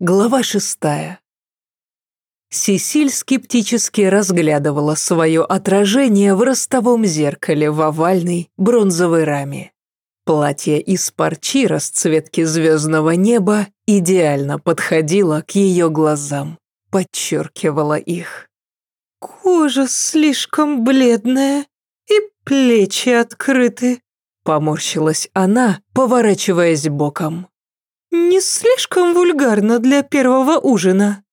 Глава шестая. Сесиль скептически разглядывала свое отражение в ростовом зеркале в овальной бронзовой раме. Платье из парчи расцветки звездного неба идеально подходило к ее глазам, подчеркивало их. «Кожа слишком бледная и плечи открыты», поморщилась она, поворачиваясь боком. «Не слишком вульгарно для первого ужина?»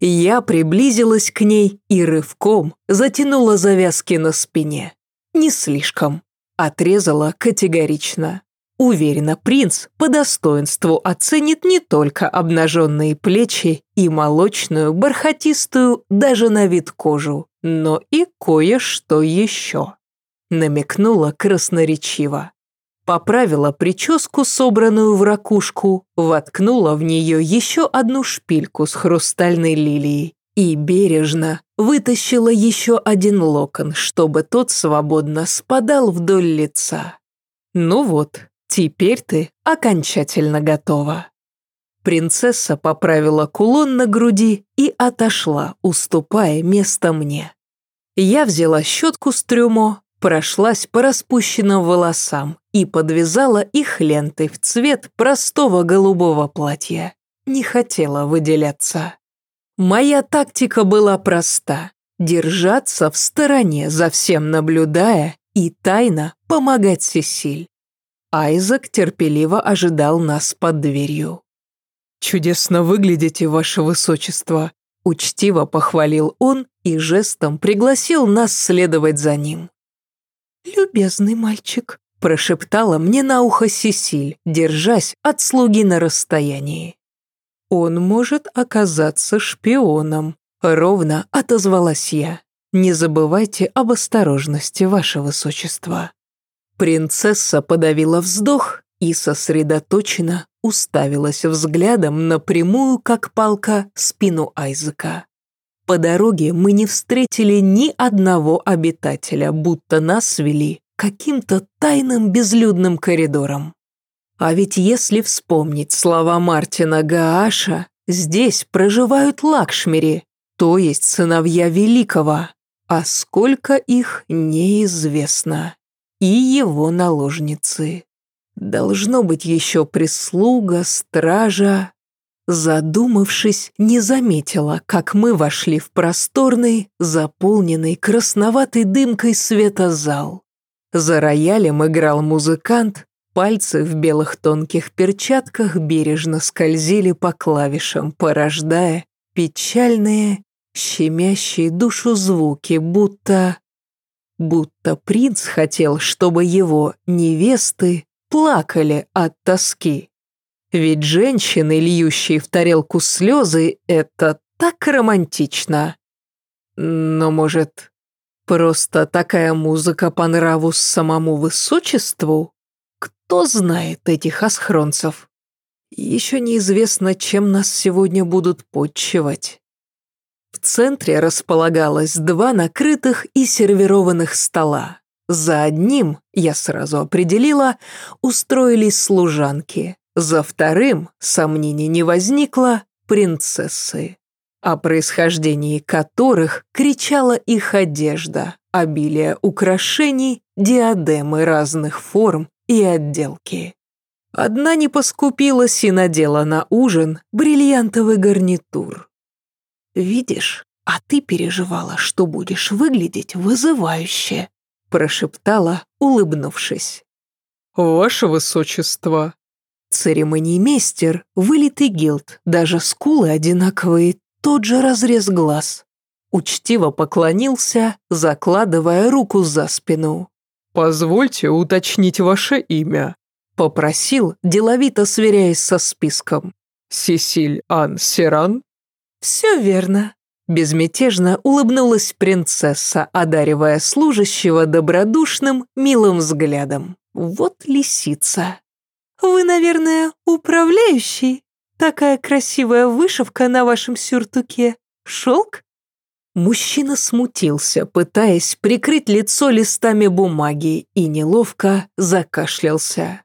Я приблизилась к ней и рывком затянула завязки на спине. Не слишком. Отрезала категорично. Уверена, принц по достоинству оценит не только обнаженные плечи и молочную, бархатистую, даже на вид кожу, но и кое-что еще. Намекнула красноречиво поправила прическу, собранную в ракушку, воткнула в нее еще одну шпильку с хрустальной лилией и бережно вытащила еще один локон, чтобы тот свободно спадал вдоль лица. «Ну вот, теперь ты окончательно готова». Принцесса поправила кулон на груди и отошла, уступая место мне. Я взяла щетку с трюмо, прошлась по распущенным волосам и подвязала их лентой в цвет простого голубого платья. Не хотела выделяться. Моя тактика была проста – держаться в стороне, за всем наблюдая и тайно помогать Сесиль. Айзек терпеливо ожидал нас под дверью. «Чудесно выглядите, ваше высочество», – учтиво похвалил он и жестом пригласил нас следовать за ним. «Любезный мальчик», – прошептала мне на ухо Сесиль, держась от слуги на расстоянии. «Он может оказаться шпионом», – ровно отозвалась я. «Не забывайте об осторожности, ваше высочество». Принцесса подавила вздох и сосредоточенно уставилась взглядом на прямую, как палка, спину Айзека. По дороге мы не встретили ни одного обитателя, будто нас свели каким-то тайным безлюдным коридором. А ведь если вспомнить слова Мартина Гааша, здесь проживают Лакшмири, то есть сыновья Великого, а сколько их неизвестно. И его наложницы. Должно быть еще прислуга, стража, Задумавшись, не заметила, как мы вошли в просторный, заполненный красноватой дымкой света зал. За роялем играл музыкант, пальцы в белых тонких перчатках бережно скользили по клавишам, порождая печальные, щемящие душу звуки, будто... Будто принц хотел, чтобы его невесты плакали от тоски. Ведь женщины, льющие в тарелку слезы, это так романтично. Но, может, просто такая музыка по нраву самому высочеству? Кто знает этих асхронцев? Еще неизвестно, чем нас сегодня будут подчивать. В центре располагалось два накрытых и сервированных стола. За одним, я сразу определила, устроились служанки, за вторым сомнений не возникло принцессы, о происхождении которых кричала их одежда, обилие украшений, диадемы разных форм и отделки. Одна не поскупилась и надела на ужин бриллиантовый гарнитур. «Видишь, а ты переживала, что будешь выглядеть вызывающе», прошептала, улыбнувшись. «Ваше высочество», Церемониймейстер, вылитый гилд, даже скулы одинаковые, тот же разрез глаз. Учтиво поклонился, закладывая руку за спину. «Позвольте уточнить ваше имя», – попросил, деловито сверяясь со списком. «Сесиль Ан Сиран?» «Все верно», – безмятежно улыбнулась принцесса, одаривая служащего добродушным, милым взглядом. «Вот лисица». «Вы, наверное, управляющий? Такая красивая вышивка на вашем сюртуке. Шелк?» Мужчина смутился, пытаясь прикрыть лицо листами бумаги, и неловко закашлялся.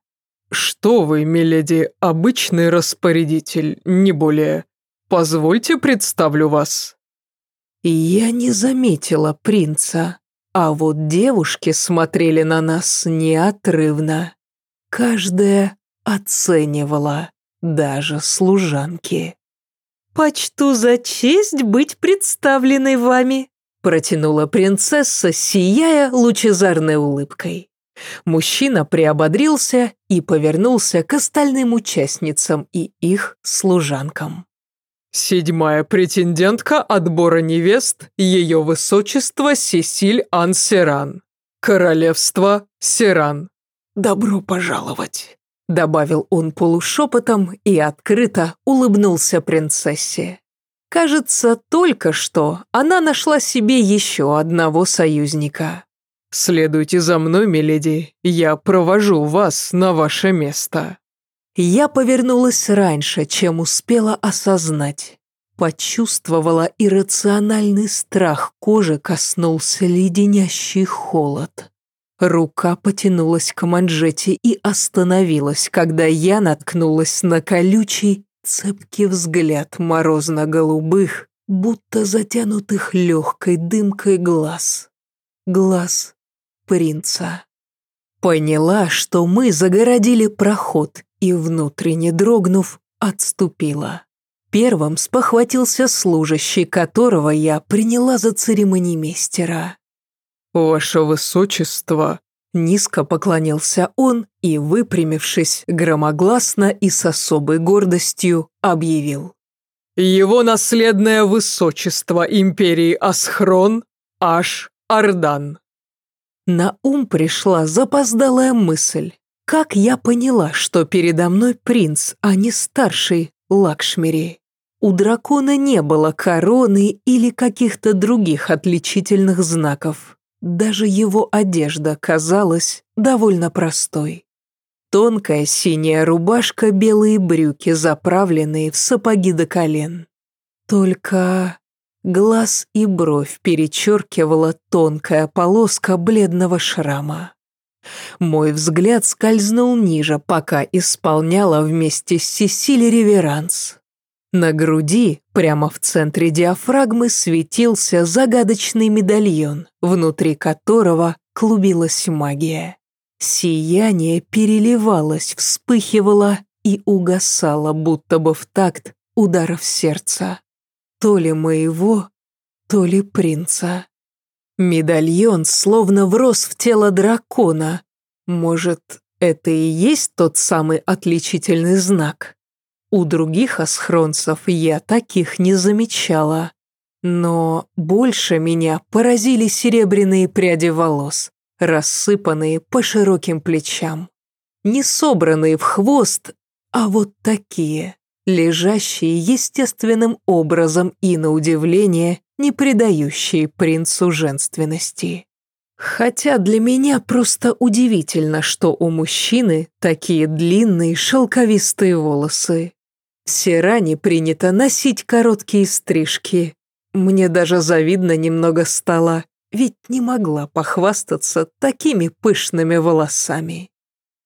«Что вы, миледи, обычный распорядитель, не более. Позвольте представлю вас». Я не заметила принца, а вот девушки смотрели на нас неотрывно. Каждая оценивала, даже служанки. «Почту за честь быть представленной вами», протянула принцесса, сияя лучезарной улыбкой. Мужчина приободрился и повернулся к остальным участницам и их служанкам. Седьмая претендентка отбора невест – ее высочество Сесиль Ансеран. Королевство Серан. «Добро пожаловать», – добавил он полушепотом и открыто улыбнулся принцессе. Кажется, только что она нашла себе еще одного союзника. «Следуйте за мной, миледи, я провожу вас на ваше место». Я повернулась раньше, чем успела осознать. Почувствовала иррациональный страх, кожи коснулся леденящий холод. Рука потянулась к манжете и остановилась, когда я наткнулась на колючий, цепкий взгляд морозно-голубых, будто затянутых легкой дымкой глаз. Глаз принца. Поняла, что мы загородили проход и, внутренне дрогнув, отступила. Первым спохватился служащий, которого я приняла за церемонимейстера. «Ваше высочество!» Низко поклонился он и, выпрямившись, громогласно и с особой гордостью объявил. «Его наследное высочество империи Асхрон Аш Ардан». На ум пришла запоздалая мысль. Как я поняла, что передо мной принц, а не старший Лакшмири? У дракона не было короны или каких-то других отличительных знаков. Даже его одежда казалась довольно простой. Тонкая синяя рубашка, белые брюки, заправленные в сапоги до колен. Только Глаз и бровь перечеркивала тонкая полоска бледного шрама. Мой взгляд скользнул ниже, пока исполняла вместе с Сесили реверанс. На груди, прямо в центре диафрагмы, светился загадочный медальон, внутри которого клубилась магия. Сияние переливалось, вспыхивало и угасало, будто бы в такт ударов сердца то ли моего, то ли принца. Медальон словно врос в тело дракона. Может, это и есть тот самый отличительный знак? У других асхронцев я таких не замечала. Но больше меня поразили серебряные пряди волос, рассыпанные по широким плечам. Не собранные в хвост, а вот такие лежащие естественным образом и, на удивление, не придающие принцу женственности. Хотя для меня просто удивительно, что у мужчины такие длинные шелковистые волосы. Сиране принято носить короткие стрижки. Мне даже завидно немного стало, ведь не могла похвастаться такими пышными волосами.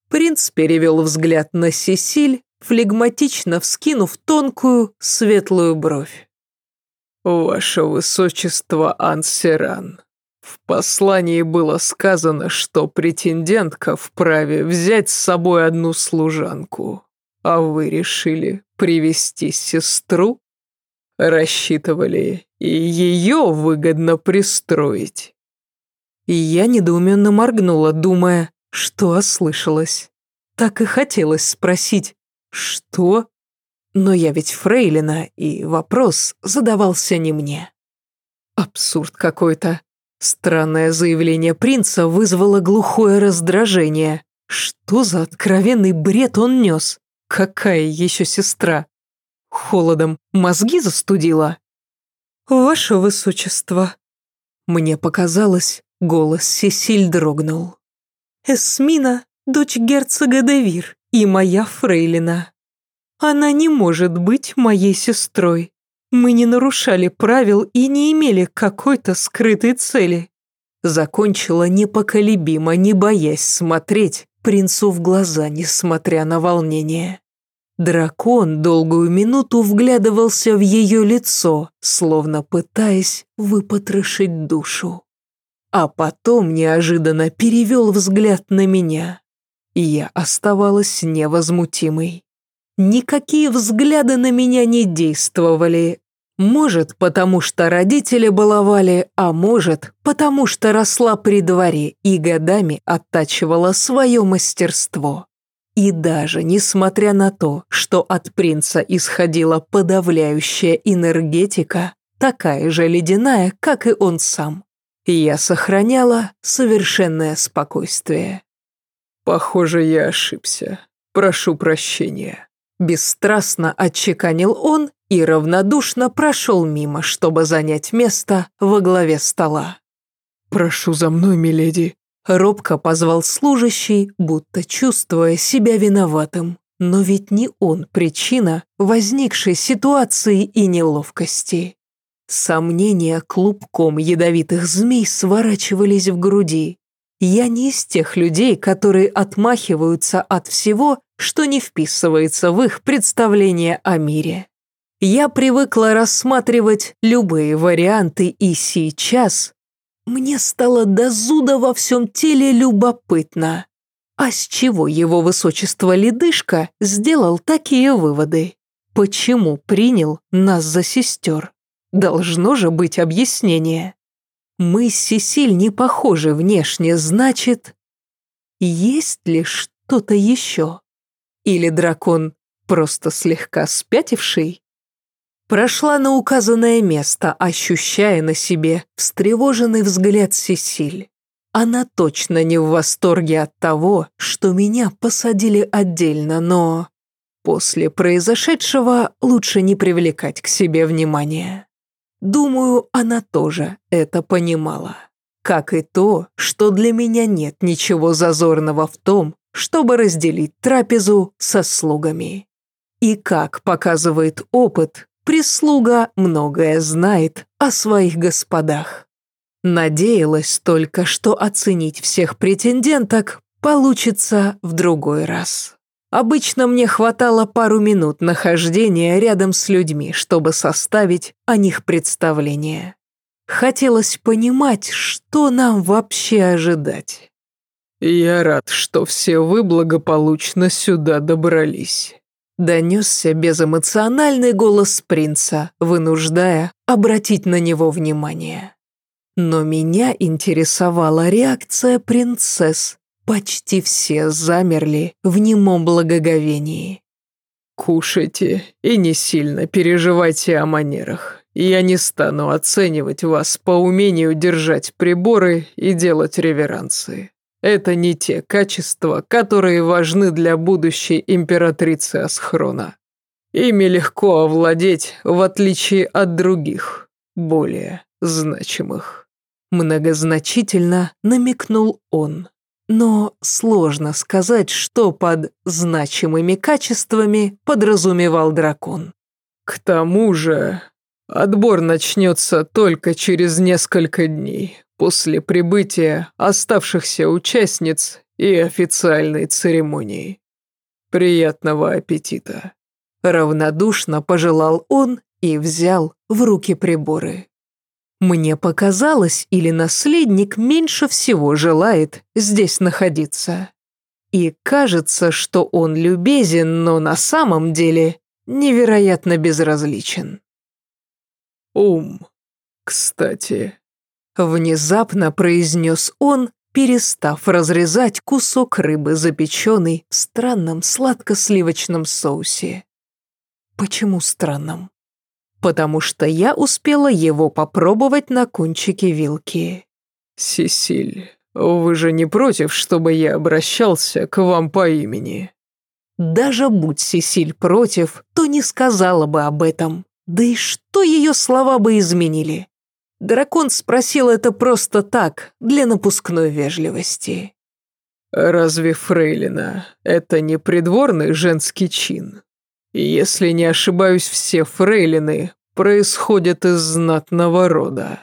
Принц перевел взгляд на Сесиль, флегматично вскинув тонкую светлую бровь. «Ваше Высочество Ансеран, в послании было сказано, что претендентка вправе взять с собой одну служанку, а вы решили привести сестру? Рассчитывали и ее выгодно пристроить?» И я недоуменно моргнула, думая, что ослышалась. Так и хотелось спросить, «Что?» Но я ведь фрейлина, и вопрос задавался не мне. Абсурд какой-то. Странное заявление принца вызвало глухое раздражение. Что за откровенный бред он нес? Какая еще сестра? Холодом мозги застудила? «Ваше высочество!» Мне показалось, голос Сесиль дрогнул. «Эсмина, дочь герцога Девир, и моя фрейлина. Она не может быть моей сестрой. Мы не нарушали правил и не имели какой-то скрытой цели. Закончила непоколебимо, не боясь смотреть, принцу в глаза, несмотря на волнение. Дракон долгую минуту вглядывался в ее лицо, словно пытаясь выпотрошить душу. А потом неожиданно перевел взгляд на меня. Я оставалась невозмутимой. Никакие взгляды на меня не действовали. Может, потому что родители баловали, а может, потому что росла при дворе и годами оттачивала свое мастерство. И даже несмотря на то, что от принца исходила подавляющая энергетика, такая же ледяная, как и он сам, я сохраняла совершенное спокойствие. «Похоже, я ошибся. Прошу прощения». Бесстрастно отчеканил он и равнодушно прошел мимо, чтобы занять место во главе стола. «Прошу за мной, миледи», Робко позвал служащий, будто чувствуя себя виноватым. Но ведь не он причина возникшей ситуации и неловкости. Сомнения клубком ядовитых змей сворачивались в груди. Я не из тех людей, которые отмахиваются от всего, что не вписывается в их представление о мире. Я привыкла рассматривать любые варианты и сейчас мне стало до зуда во всем теле любопытно. А с чего его высочество Ледышка сделал такие выводы? Почему принял нас за сестер? Должно же быть объяснение. Мы с Сесиль не похожи внешне, значит... Есть ли что-то еще? Или дракон просто слегка спятивший? Прошла на указанное место, ощущая на себе встревоженный взгляд Сесиль. Она точно не в восторге от того, что меня посадили отдельно, но... После произошедшего лучше не привлекать к себе внимания. Думаю, она тоже это понимала. Как и то, что для меня нет ничего зазорного в том, чтобы разделить трапезу со слугами. И как показывает опыт, Прислуга многое знает о своих господах. Надеялась только, что оценить всех претенденток получится в другой раз. Обычно мне хватало пару минут нахождения рядом с людьми, чтобы составить о них представление. Хотелось понимать, что нам вообще ожидать. «Я рад, что все вы благополучно сюда добрались», Донесся безэмоциональный голос принца, вынуждая обратить на него внимание. Но меня интересовала реакция принцесс. Почти все замерли в немом благоговении. «Кушайте и не сильно переживайте о манерах. Я не стану оценивать вас по умению держать приборы и делать реверансы. Это не те качества, которые важны для будущей императрицы Асхрона. Ими легко овладеть, в отличие от других, более значимых. Многозначительно намекнул он. Но сложно сказать, что под значимыми качествами подразумевал дракон. К тому же, отбор начнется только через несколько дней, после прибытия оставшихся участниц и официальной церемонии. Приятного аппетита!» Равнодушно пожелал он и взял в руки приборы. Мне показалось, или наследник меньше всего желает здесь находиться. И кажется, что он любезен, но на самом деле невероятно безразличен. «Ум, кстати, Внезапно произнес он, перестав разрезать кусок рыбы, запеченный в странном сладко-сливочном соусе. Почему странном? Потому что я успела его попробовать на кончике вилки. «Сесиль, вы же не против, чтобы я обращался к вам по имени?» Даже будь Сесиль против, то не сказала бы об этом. Да и что ее слова бы изменили? Дракон спросил это просто так, для напускной вежливости. «Разве фрейлина – это не придворный женский чин? Если не ошибаюсь, все фрейлины происходят из знатного рода».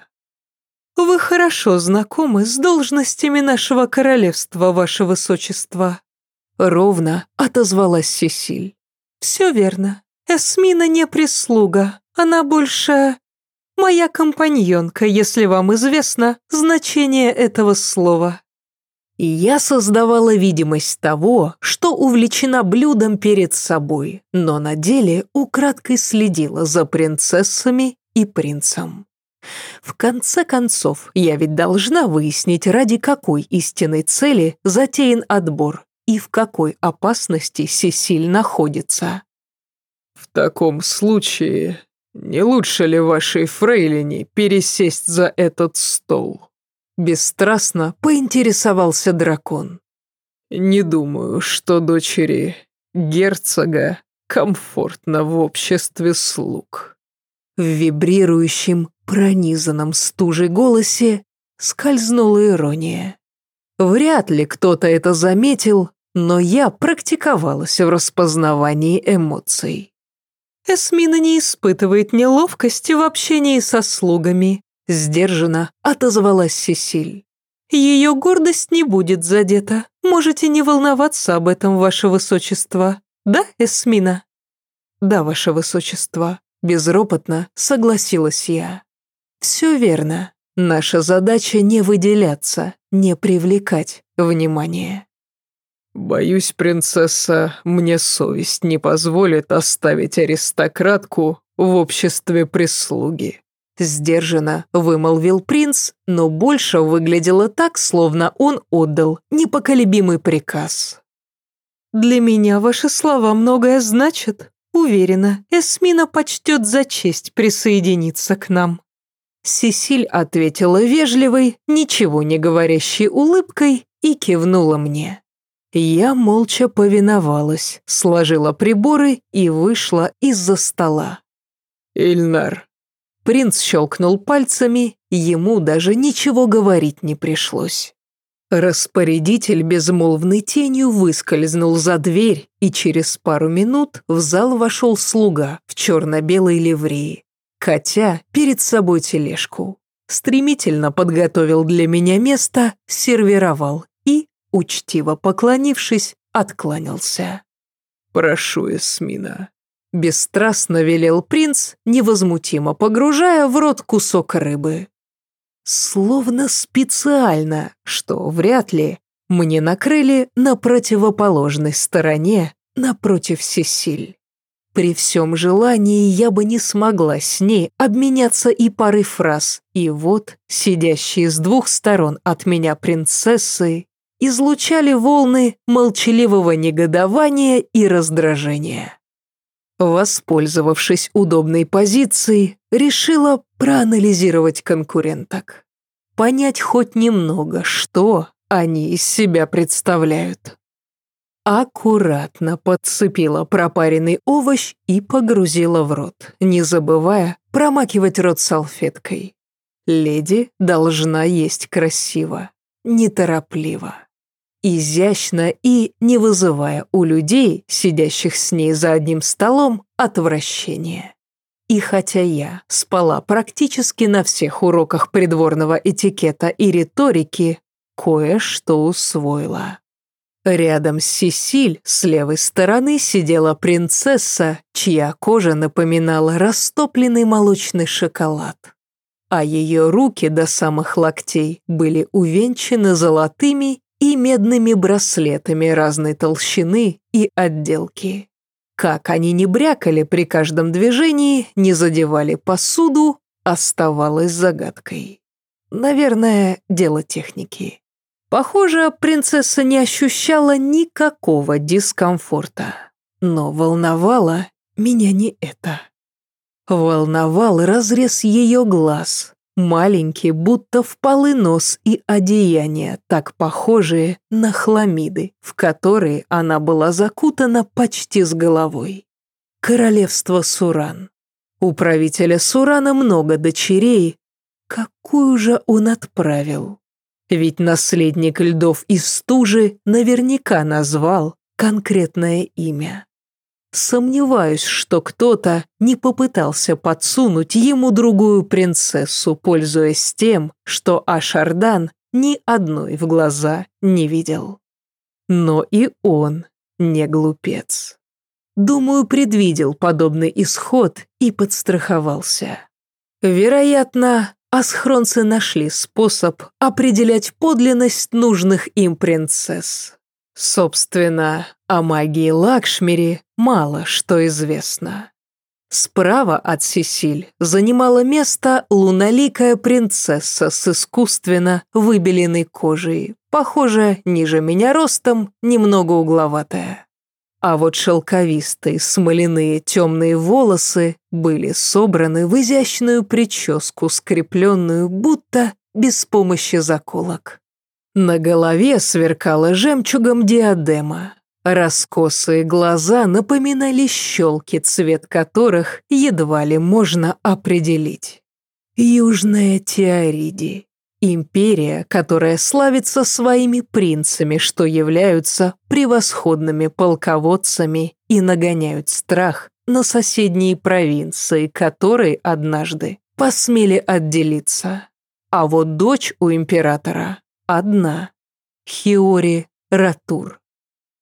«Вы хорошо знакомы с должностями нашего королевства, ваше высочество», ровно отозвалась Сесиль. «Все верно. Эсмина не прислуга. Она больше... моя компаньонка, если вам известно значение этого слова». Я создавала видимость того, что увлечена блюдом перед собой, но на деле украдкой следила за принцессами и принцем. В конце концов, я ведь должна выяснить, ради какой истинной цели затеян отбор и в какой опасности Сесиль находится. «В таком случае, не лучше ли вашей фрейлине пересесть за этот стол?» Бесстрастно поинтересовался дракон. «Не думаю, что дочери герцога комфортно в обществе слуг». В вибрирующем, пронизанном стужей голосе скользнула ирония. Вряд ли кто-то это заметил, но я практиковалась в распознавании эмоций. Эсмина не испытывает неловкости в общении со слугами, Сдержанно отозвалась Сесиль. Ее гордость не будет задета. Можете не волноваться об этом, ваше высочество. Да, Эсмина? Да, ваше высочество. Безропотно согласилась я. Все верно. Наша задача не выделяться, не привлекать внимание. «Боюсь, принцесса, мне совесть не позволит оставить аристократку в обществе прислуги», Сдержанно вымолвил принц, но больше выглядело так, словно он отдал непоколебимый приказ. «Для меня ваши слова многое значат. Уверена, Эсмина почтет за честь присоединиться к нам». Сесиль ответила вежливой, ничего не говорящей улыбкой и кивнула мне. Я молча повиновалась, сложила приборы и вышла из-за стола. «Ильнар, Принц щелкнул пальцами, ему даже ничего говорить не пришлось. Распорядитель безмолвной тенью выскользнул за дверь, и через пару минут в зал вошел слуга в черно-белой ливреи, катя перед собой тележку. Стремительно подготовил для меня место, сервировал учтиво поклонившись, откланялся. «Прошу, Эсмина, Бесстрастно велел принц, невозмутимо погружая в рот кусок рыбы. Словно специально, что вряд ли, мне накрыли на противоположной стороне, напротив Сесиль. При всем желании я бы не смогла с ней обменяться и парой фраз, и вот, сидящие с двух сторон от меня принцессы, излучали волны молчаливого негодования и раздражения. Воспользовавшись удобной позицией, решила проанализировать конкуренток. Понять хоть немного, что они из себя представляют. Аккуратно подцепила пропаренный овощ и погрузила в рот, не забывая промакивать рот салфеткой. Леди должна есть красиво, неторопливо изящно и не вызывая у людей, сидящих с ней за одним столом, отвращения. И хотя я спала практически на всех уроках придворного этикета и риторики, кое-что усвоила. Рядом с Сесиль с левой стороны сидела принцесса, чья кожа напоминала растопленный молочный шоколад. А ее руки до самых локтей были увенчаны золотыми и медными браслетами разной толщины и отделки. Как они не брякали при каждом движении, не задевали посуду, оставалось загадкой. Наверное, дело техники. Похоже, принцесса не ощущала никакого дискомфорта. Но волновало меня не это. Волновал разрез ее глаз, Маленький, будто впалый нос и одеяние, так похожие на хламиды, в которые она была закутана почти с головой. Королевство Суран. У правителя Сурана много дочерей. Какую же он отправил? Ведь наследник льдов из стужи наверняка назвал конкретное имя. Сомневаюсь, что кто-то не попытался подсунуть ему другую принцессу, пользуясь тем, что Ашардан ни одной в глаза не видел. Но и он не глупец. Думаю, предвидел подобный исход и подстраховался. Вероятно, асхронцы нашли способ определять подлинность нужных им принцесс. Собственно, о магии Лакшмири мало что известно. Справа от Сесиль занимала место луналикая принцесса с искусственно выбеленной кожей, похоже, ниже меня ростом, немного угловатая. А вот шелковистые смоляные темные волосы были собраны в изящную прическу, скрепленную будто без помощи заколок. На голове сверкала жемчугом диадема. Раскосые глаза напоминали щелки, цвет которых едва ли можно определить. Южная Теориди. Империя, которая славится своими принцами, что являются превосходными полководцами и нагоняют страх на соседние провинции, которые однажды посмели отделиться. А вот дочь у императора одна – Хиори Ратур.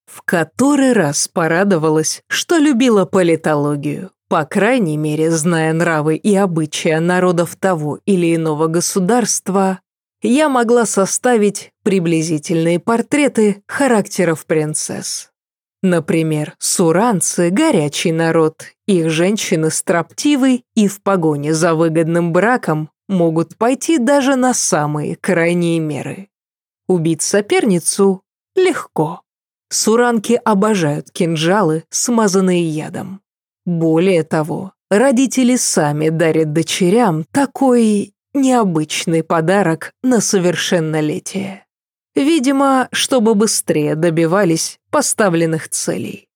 В который раз порадовалась, что любила политологию, по крайней мере, зная нравы и обычаи народов того или иного государства, я могла составить приблизительные портреты характеров принцесс. Например, суранцы – горячий народ, их женщины строптивы и в погоне за выгодным браком могут пойти даже на самые крайние меры. Убить соперницу – легко. Суранки обожают кинжалы, смазанные ядом. Более того, родители сами дарят дочерям такой необычный подарок на совершеннолетие. Видимо, чтобы быстрее добивались поставленных целей.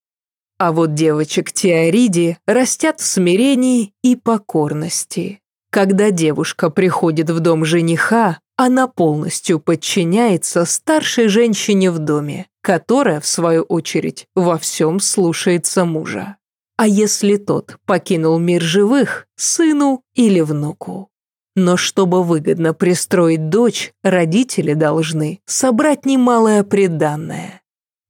А вот девочек Теориди растят в смирении и покорности. Когда девушка приходит в дом жениха, она полностью подчиняется старшей женщине в доме, которая, в свою очередь, во всем слушается мужа. А если тот покинул мир живых, сыну или внуку? Но чтобы выгодно пристроить дочь, родители должны собрать немалое приданное.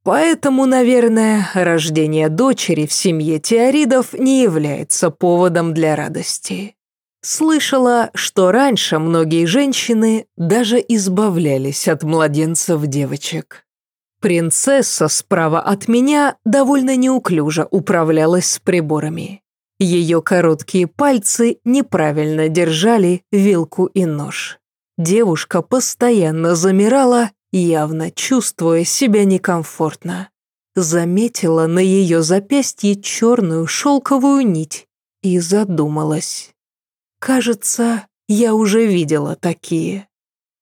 Поэтому, наверное, рождение дочери в семье теоридов не является поводом для радости. Слышала, что раньше многие женщины даже избавлялись от младенцев девочек. Принцесса справа от меня довольно неуклюже управлялась с приборами. Ее короткие пальцы неправильно держали вилку и нож. Девушка постоянно замирала, явно чувствуя себя некомфортно. Заметила на ее запястье черную шелковую нить и задумалась. Кажется, я уже видела такие.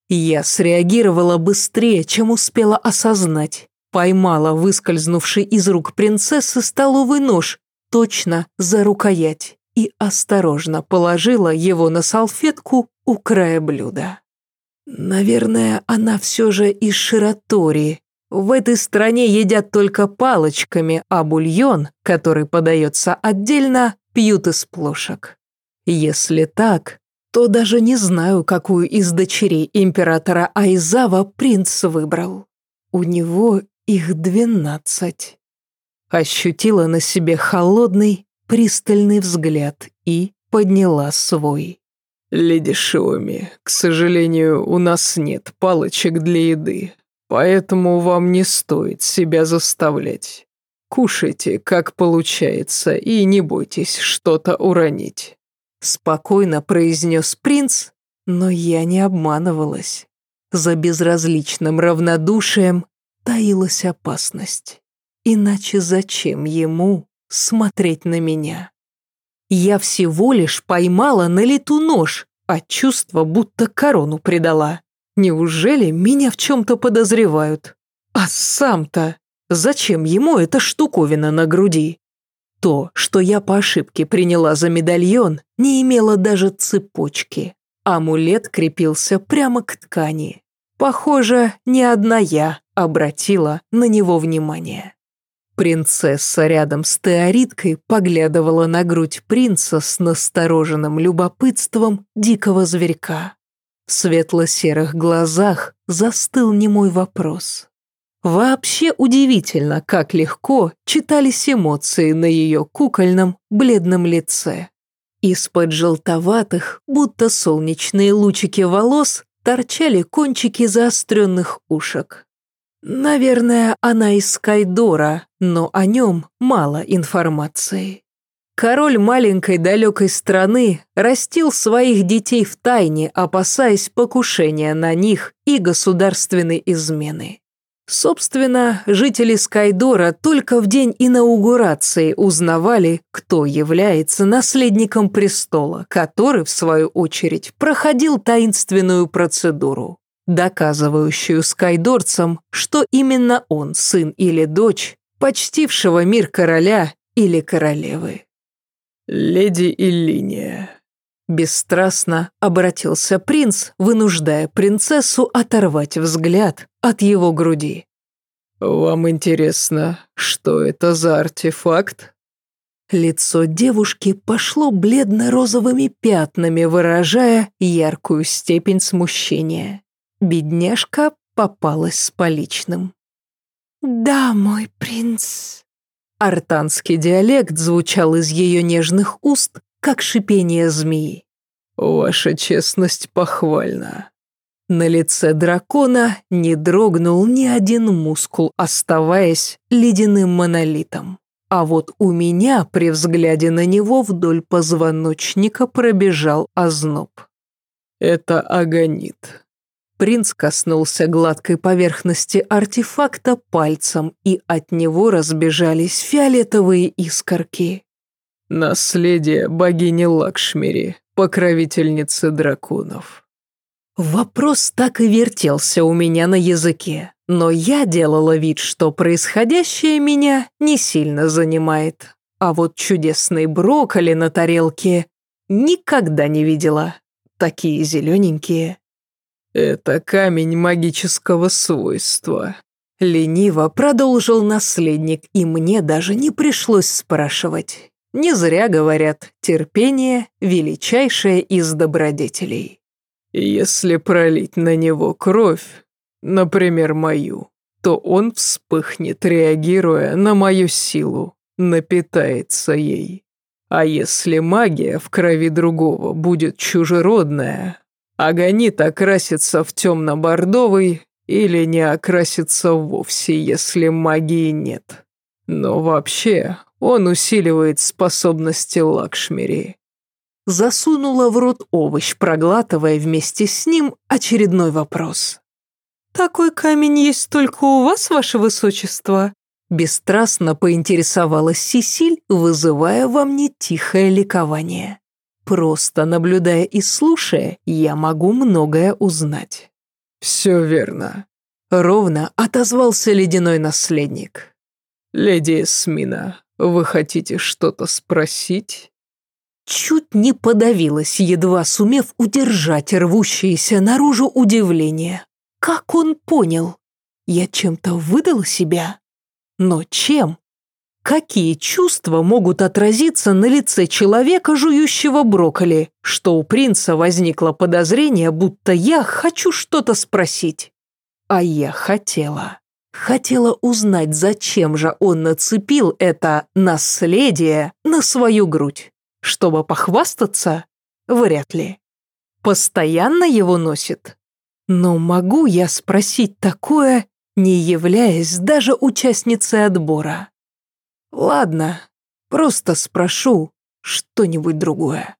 Я среагировала быстрее, чем успела осознать. Поймала выскользнувший из рук принцессы столовый нож точно за рукоять и осторожно положила его на салфетку у края блюда. Наверное, она все же из Ширатори. В этой стране едят только палочками, а бульон, который подается отдельно, пьют из плошек. Если так, то даже не знаю, какую из дочерей императора Айзава принц выбрал. У него их двенадцать ощутила на себе холодный, пристальный взгляд и подняла свой. «Леди Шиоми, к сожалению, у нас нет палочек для еды, поэтому вам не стоит себя заставлять. Кушайте, как получается, и не бойтесь что-то уронить». Спокойно произнес принц, но я не обманывалась. За безразличным равнодушием таилась опасность. Иначе зачем ему смотреть на меня? Я всего лишь поймала на лету нож, а чувство будто корону предала. Неужели меня в чем-то подозревают? А сам-то зачем ему эта штуковина на груди? То, что я по ошибке приняла за медальон, не имело даже цепочки. Амулет крепился прямо к ткани. Похоже, не одна я обратила на него внимание. Принцесса рядом с Теориткой поглядывала на грудь принца с настороженным любопытством дикого зверька. В светло-серых глазах застыл немой вопрос. Вообще удивительно, как легко читались эмоции на ее кукольном, бледном лице. Из-под желтоватых, будто солнечные лучики волос, торчали кончики заостренных ушек. Наверное, она из Скайдора, но о нем мало информации. Король маленькой далекой страны растил своих детей в тайне, опасаясь покушения на них и государственной измены. Собственно, жители Скайдора только в день инаугурации узнавали, кто является наследником престола, который, в свою очередь, проходил таинственную процедуру, доказывающую скайдорцам, что именно он сын или дочь, почтившего мир короля или королевы. «Леди Иллиния», Бесстрастно обратился принц, вынуждая принцессу оторвать взгляд от его груди. «Вам интересно, что это за артефакт?» Лицо девушки пошло бледно-розовыми пятнами, выражая яркую степень смущения. Бедняжка попалась с поличным. «Да, мой принц». Артанский диалект звучал из ее нежных уст, как шипение змеи. «Ваша честность похвальна». На лице дракона не дрогнул ни один мускул, оставаясь ледяным монолитом. А вот у меня при взгляде на него вдоль позвоночника пробежал озноб. «Это агонит». Принц коснулся гладкой поверхности артефакта пальцем, и от него разбежались фиолетовые искорки. Наследие богини Лакшмири, покровительницы драконов. Вопрос так и вертелся у меня на языке, но я делала вид, что происходящее меня не сильно занимает. А вот чудесный брокколи на тарелке никогда не видела. Такие зелененькие. Это камень магического свойства. Лениво продолжил наследник, и мне даже не пришлось спрашивать. Не зря говорят, терпение – величайшее из добродетелей. Если пролить на него кровь, например, мою, то он вспыхнет, реагируя на мою силу, напитается ей. А если магия в крови другого будет чужеродная, агонит окрасится в темно-бордовый или не окрасится вовсе, если магии нет. Но вообще, он усиливает способности Лакшмири. Засунула в рот овощ, проглатывая вместе с ним очередной вопрос. «Такой камень есть только у вас, ваше высочество?» Бесстрастно поинтересовалась Сисиль, вызывая во мне тихое ликование. Просто наблюдая и слушая, я могу многое узнать. «Все верно», — ровно отозвался ледяной наследник. «Леди Эсмина, вы хотите что-то спросить?» Чуть не подавилась, едва сумев удержать рвущееся наружу удивление. Как он понял? Я чем-то выдала себя? Но чем? Какие чувства могут отразиться на лице человека, жующего брокколи, что у принца возникло подозрение, будто я хочу что-то спросить? А я хотела. Хотела узнать, зачем же он нацепил это наследие на свою грудь. Чтобы похвастаться? Вряд ли. Постоянно его носит? Но могу я спросить такое, не являясь даже участницей отбора? Ладно, просто спрошу что-нибудь другое.